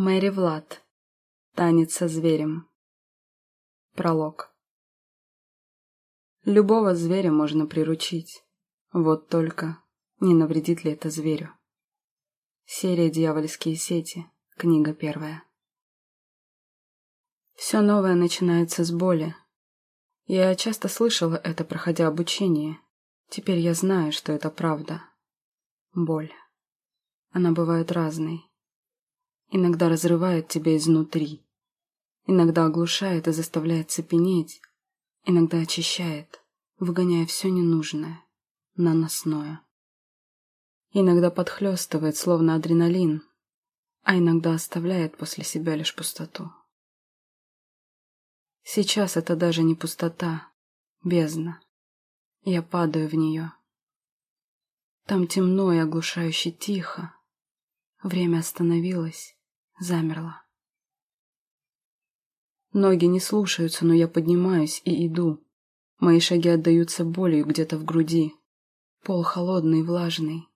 Мэри Влад. Танец со зверем. Пролог. Любого зверя можно приручить. Вот только, не навредит ли это зверю? Серия «Дьявольские сети», книга первая. Все новое начинается с боли. Я часто слышала это, проходя обучение. Теперь я знаю, что это правда. Боль. Она бывает разной. Иногда разрывает тебя изнутри. Иногда оглушает и заставляет цепенеть. Иногда очищает, выгоняя все ненужное, наносное. Иногда подхлестывает, словно адреналин, а иногда оставляет после себя лишь пустоту. Сейчас это даже не пустота, бездна. Я падаю в нее. Там темно и оглушающе тихо. Время остановилось замерла. Ноги не слушаются, но я поднимаюсь и иду. Мои шаги отдаются болью где-то в груди. Пол холодный влажный.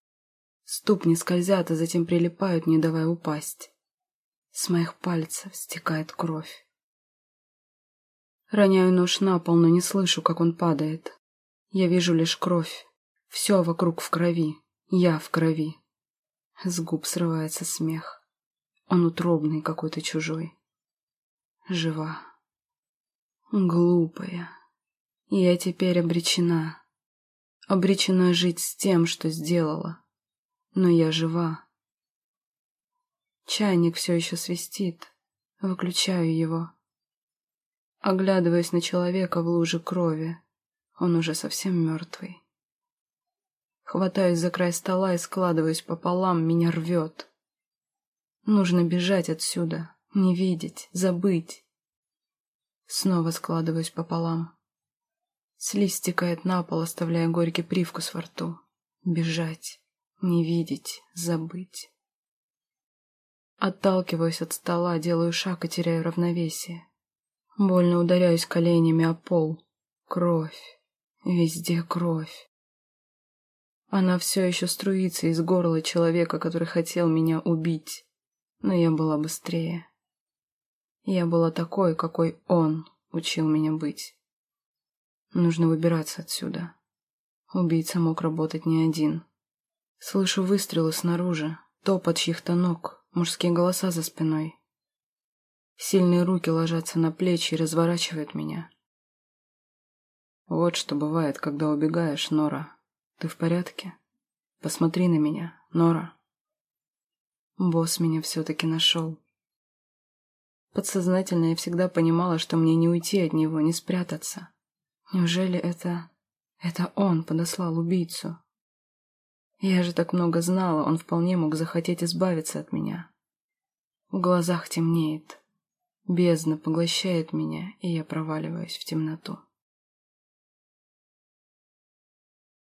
Ступни скользят, а затем прилипают, не давая упасть. С моих пальцев стекает кровь. Роняю нож на пол, но не слышу, как он падает. Я вижу лишь кровь. Все вокруг в крови. Я в крови. С губ срывается смех. Он утробный какой-то чужой. Жива. Глупая. Я теперь обречена. Обречена жить с тем, что сделала. Но я жива. Чайник все еще свистит. Выключаю его. Оглядываясь на человека в луже крови. Он уже совсем мертвый. Хватаюсь за край стола и складываюсь пополам, меня рвет. Нужно бежать отсюда, не видеть, забыть. Снова складываюсь пополам. Слизь стекает на пол, оставляя горький привкус во рту. Бежать, не видеть, забыть. Отталкиваюсь от стола, делаю шаг и теряю равновесие. Больно ударяюсь коленями о пол. Кровь. Везде кровь. Она все еще струится из горла человека, который хотел меня убить но я была быстрее. Я была такой, какой он учил меня быть. Нужно выбираться отсюда. Убийца мог работать не один. Слышу выстрелы снаружи, топот чьих-то ног, мужские голоса за спиной. Сильные руки ложатся на плечи и разворачивают меня. Вот что бывает, когда убегаешь, Нора. Ты в порядке? Посмотри на меня, Нора. Босс меня все-таки нашел. Подсознательно я всегда понимала, что мне не уйти от него, не спрятаться. Неужели это... это он подослал убийцу? Я же так много знала, он вполне мог захотеть избавиться от меня. В глазах темнеет. Бездна поглощает меня, и я проваливаюсь в темноту.